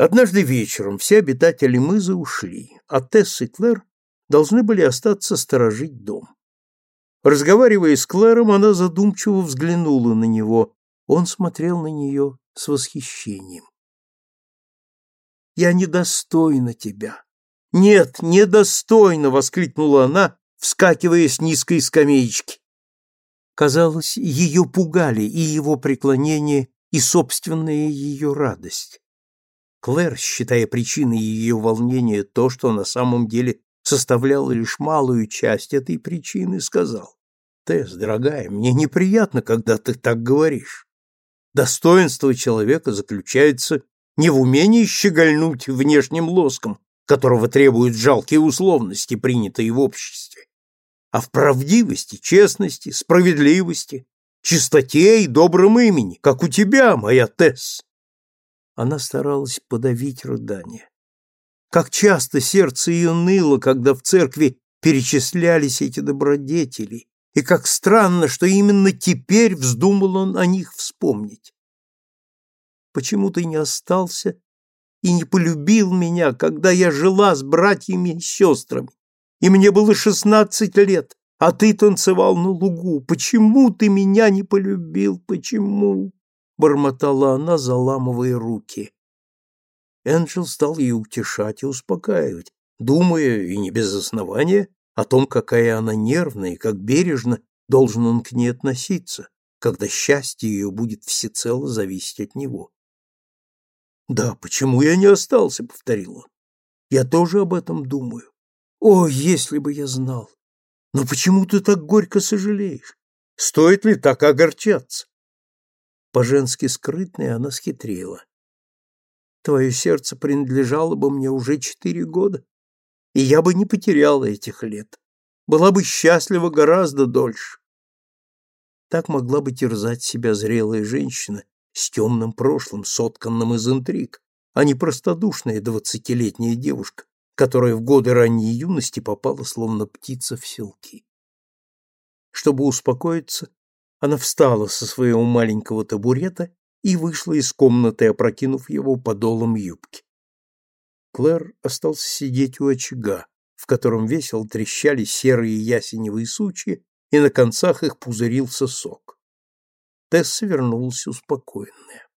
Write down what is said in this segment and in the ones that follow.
Однажды вечером все обитатели мызы ушли, а Тесс и Клэр должны были остаться сторожить дом. Разговаривая с Клэром, она задумчиво взглянула на него. Он смотрел на нее с восхищением. «Я недостойна тебя!» «Нет, недостойна!» — воскликнула она, вскакивая с низкой скамеечки. Казалось, ее пугали и его преклонение, и собственная ее радость. Клэр, считая причиной ее волнения то, что на самом деле составляло лишь малую часть этой причины, сказал, «Тесс, дорогая, мне неприятно, когда ты так говоришь. Достоинство человека заключается не в умении щегольнуть внешним лоском, которого требуют жалкие условности, принятые в обществе, а в правдивости, честности, справедливости, чистоте и добром имени, как у тебя, моя Тесс. Она старалась подавить рыдание. Как часто сердце ее ныло, когда в церкви перечислялись эти добродетели, и как странно, что именно теперь вздумал он о них вспомнить. Почему ты не остался и не полюбил меня, когда я жила с братьями и сестрами, и мне было шестнадцать лет, а ты танцевал на лугу? Почему ты меня не полюбил? Почему? Бормотала она, заламывая руки. Энджел стал ее утешать и успокаивать, думая, и не без основания, о том, какая она нервная и как бережно должен он к ней относиться, когда счастье ее будет всецело зависеть от него. «Да, почему я не остался?» — повторил он. «Я тоже об этом думаю. О, если бы я знал! Но почему ты так горько сожалеешь? Стоит ли так огорчаться?» По-женски скрытная она схитрила. «Твое сердце принадлежало бы мне уже четыре года, и я бы не потеряла этих лет. Была бы счастлива гораздо дольше». Так могла бы терзать себя зрелая женщина с темным прошлым, сотканным из интриг, а не простодушная двадцатилетняя девушка, которая в годы ранней юности попала словно птица в селки. Чтобы успокоиться, она встала со своего маленького табурета и вышла из комнаты, опрокинув его подолом юбки. Клэр остался сидеть у очага, в котором весело трещали серые ясеневые сучья, и на концах их пузырился сок. Тесса вернулась успокоенная.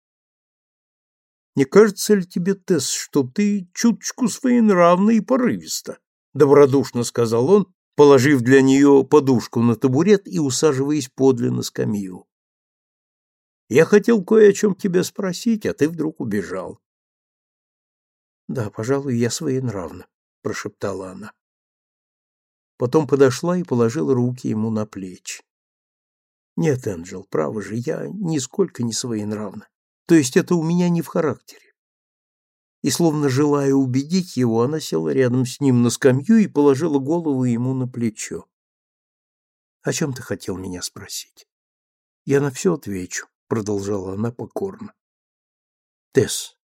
«Не кажется ли тебе, Тесс, что ты чуточку своенравна и порывиста?» — добродушно сказал он, положив для нее подушку на табурет и усаживаясь подле на скамью. «Я хотел кое о чем тебя спросить, а ты вдруг убежал». «Да, пожалуй, я своенравна», — прошептала она. Потом подошла и положила руки ему на плечи. «Нет, Энджел, право же, я нисколько не своенравна. То есть это у меня не в характере и, словно желая убедить его, она села рядом с ним на скамью и положила голову ему на плечо. «О чем ты хотел меня спросить?» «Я на все отвечу», — продолжала она покорно. «Тесс,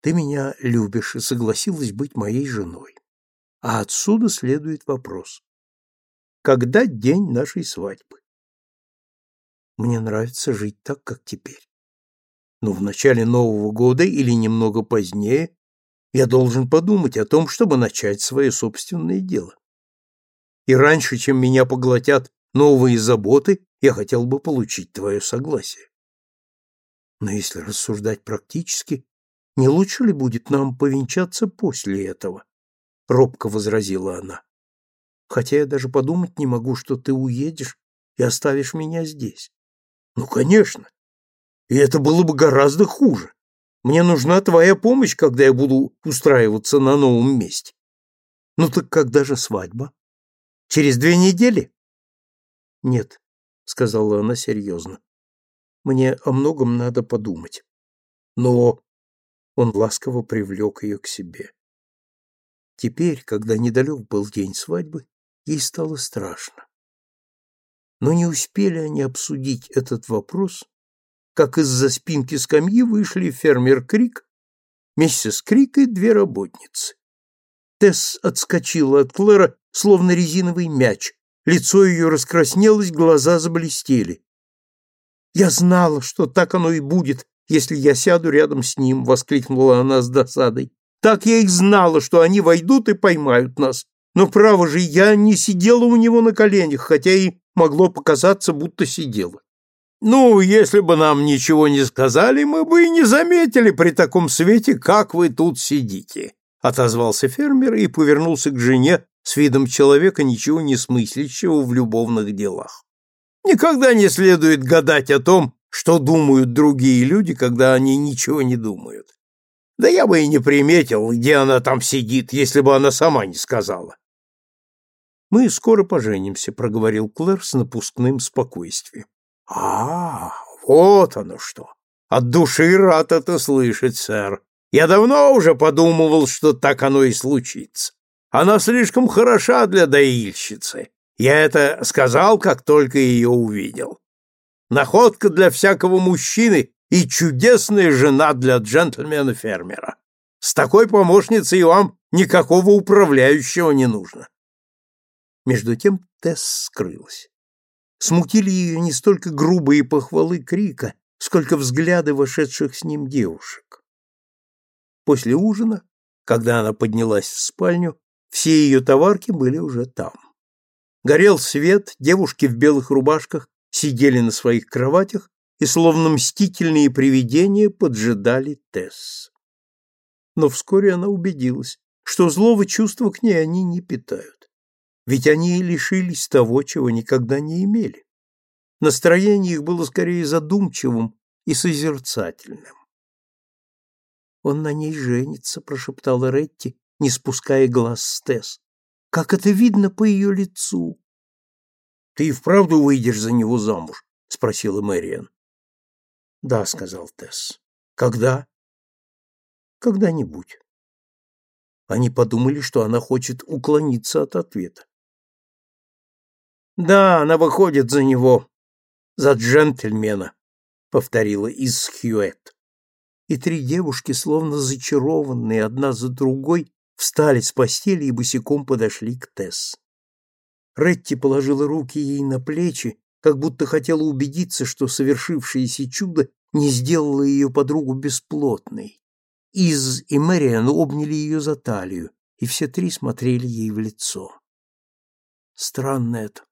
ты меня любишь и согласилась быть моей женой. А отсюда следует вопрос. Когда день нашей свадьбы? Мне нравится жить так, как теперь но в начале Нового года или немного позднее я должен подумать о том, чтобы начать свое собственное дело. И раньше, чем меня поглотят новые заботы, я хотел бы получить твое согласие. Но если рассуждать практически, не лучше ли будет нам повенчаться после этого? Робко возразила она. Хотя я даже подумать не могу, что ты уедешь и оставишь меня здесь. Ну, конечно, и это было бы гораздо хуже. Мне нужна твоя помощь, когда я буду устраиваться на новом месте. Ну так когда же свадьба? Через две недели? Нет, сказала она серьезно. Мне о многом надо подумать. Но он ласково привлек ее к себе. Теперь, когда недалек был день свадьбы, ей стало страшно. Но не успели они обсудить этот вопрос, как из-за спинки скамьи вышли фермер Крик, миссис Крик и две работницы. Тесс отскочила от Клэра, словно резиновый мяч. Лицо ее раскраснелось, глаза заблестели. «Я знала, что так оно и будет, если я сяду рядом с ним, воскликнула она с досадой. Так я их знала, что они войдут и поймают нас. Но право же, я не сидела у него на коленях, хотя и могло показаться, будто сидела. Ну, если бы нам ничего не сказали, мы бы и не заметили при таком свете, как вы тут сидите, отозвался фермер и повернулся к жене с видом человека, ничего не смыслящего в любовных делах. Никогда не следует гадать о том, что думают другие люди, когда они ничего не думают. Да я бы и не приметил, где она там сидит, если бы она сама не сказала. Мы скоро поженимся, проговорил Клэр с напускным спокойствием. А, вот оно что. От души рад это слышать, сэр. Я давно уже подумывал, что так оно и случится. Она слишком хороша для доильщицы. Я это сказал, как только ее увидел. Находка для всякого мужчины и чудесная жена для джентльмена-фермера. С такой помощницей вам никакого управляющего не нужно. Между тем Тесс скрылась. Смутили ее не столько грубые похвалы крика, сколько взгляды вошедших с ним девушек. После ужина, когда она поднялась в спальню, все ее товарки были уже там. Горел свет, девушки в белых рубашках сидели на своих кроватях и, словно мстительные привидения, поджидали Тесс. Но вскоре она убедилась, что злого чувства к ней они не питают ведь они лишились того, чего никогда не имели. Настроение их было скорее задумчивым и созерцательным. «Он на ней женится», — прошептала Ретти, не спуская глаз с Тесс. «Как это видно по ее лицу!» «Ты и вправду выйдешь за него замуж?» — спросила Мэриан. «Да», — сказал Тесс. «Когда?» «Когда-нибудь». Они подумали, что она хочет уклониться от ответа. Да, она выходит за него, за джентльмена, повторила из Хьюэт. И три девушки, словно зачарованные одна за другой, встали с постели и босиком подошли к Тесс. Ретти положила руки ей на плечи, как будто хотела убедиться, что совершившееся чудо не сделало ее подругу бесплотной. Из и Мэриан обняли ее за талию, и все три смотрели ей в лицо. Странно это,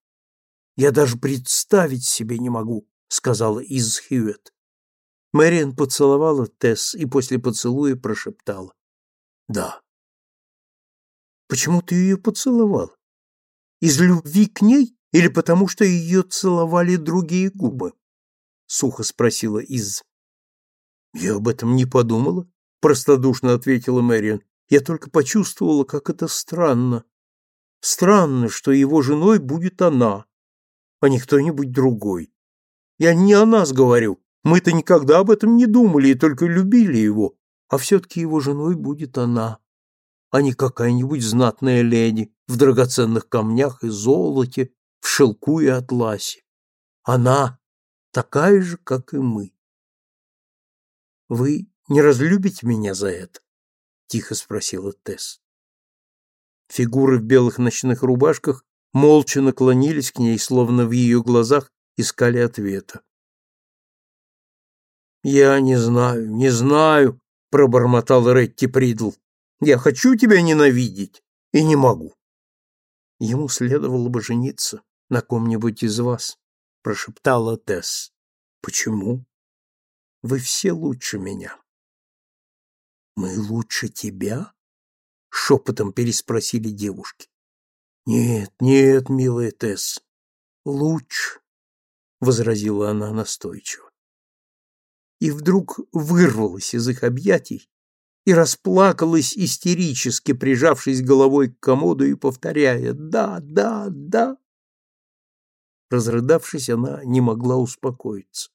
я даже представить себе не могу, сказала Из Хьюет. Мэриан поцеловала Тесс и после поцелуя прошептала: "Да". Почему ты ее поцеловал? Из любви к ней или потому что ее целовали другие губы? сухо спросила Из. Я об этом не подумала, простодушно ответила Мэриан. Я только почувствовала, как это странно. Странно, что его женой будет она, а не кто-нибудь другой. Я не о нас говорю. Мы-то никогда об этом не думали и только любили его, а все-таки его женой будет она, а не какая-нибудь знатная леди в драгоценных камнях и золоте, в шелку и атласе. Она такая же, как и мы. Вы не разлюбите меня за это? тихо спросила Тесс. Фигуры в белых ночных рубашках молча наклонились к ней, словно в ее глазах искали ответа. «Я не знаю, не знаю», — пробормотал Ретти Придл. «Я хочу тебя ненавидеть и не могу». «Ему следовало бы жениться на ком-нибудь из вас», — прошептала Тесс. «Почему? Вы все лучше меня». «Мы лучше тебя?» — шепотом переспросили девушки. Нет, нет, милая Тесс, лучше, возразила она настойчиво. И вдруг вырвалась из их объятий и расплакалась истерически, прижавшись головой к комоду и повторяя: "Да, да, да". Разрыдавшись, она не могла успокоиться.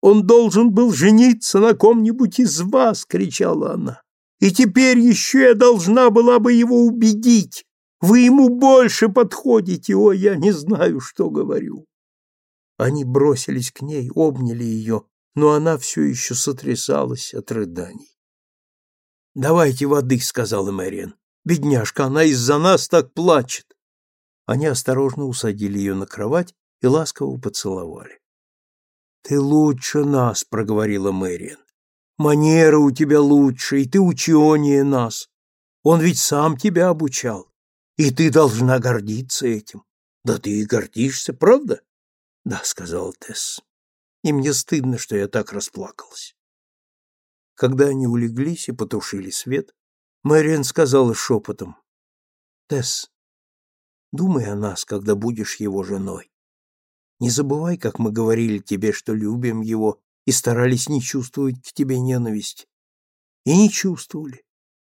Он должен был жениться на ком-нибудь из вас, кричала она. И теперь еще я должна была бы его убедить, вы ему больше подходите, о, я не знаю, что говорю. Они бросились к ней, обняли ее, но она все еще сотрясалась от рыданий. «Давайте воды», — сказала Мэриан. «Бедняжка, она из-за нас так плачет». Они осторожно усадили ее на кровать и ласково поцеловали. Ты лучше нас, проговорила Мэриан. Манеры у тебя лучше, и ты ученее нас. Он ведь сам тебя обучал, и ты должна гордиться этим. Да ты и гордишься, правда? Да, сказал Тесс. И мне стыдно, что я так расплакалась. Когда они улеглись и потушили свет, Мэриан сказала шепотом, «Тесс, думай о нас, когда будешь его женой. Не забывай, как мы говорили тебе, что любим его и старались не чувствовать к тебе ненависть. И не чувствовали.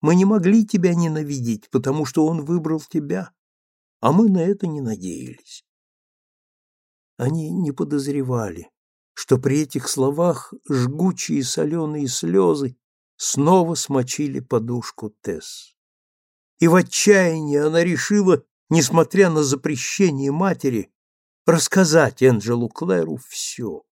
Мы не могли тебя ненавидеть, потому что он выбрал тебя, а мы на это не надеялись. Они не подозревали, что при этих словах жгучие соленые слезы снова смочили подушку Тесс. И в отчаянии она решила, несмотря на запрещение матери, рассказать Энджелу Клэру все.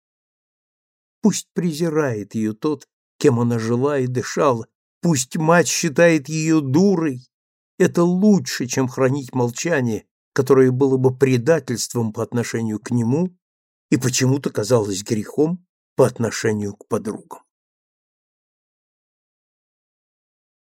Пусть презирает ее тот, кем она жила и дышала, пусть мать считает ее дурой, это лучше, чем хранить молчание, которое было бы предательством по отношению к нему и почему-то казалось грехом по отношению к подругам.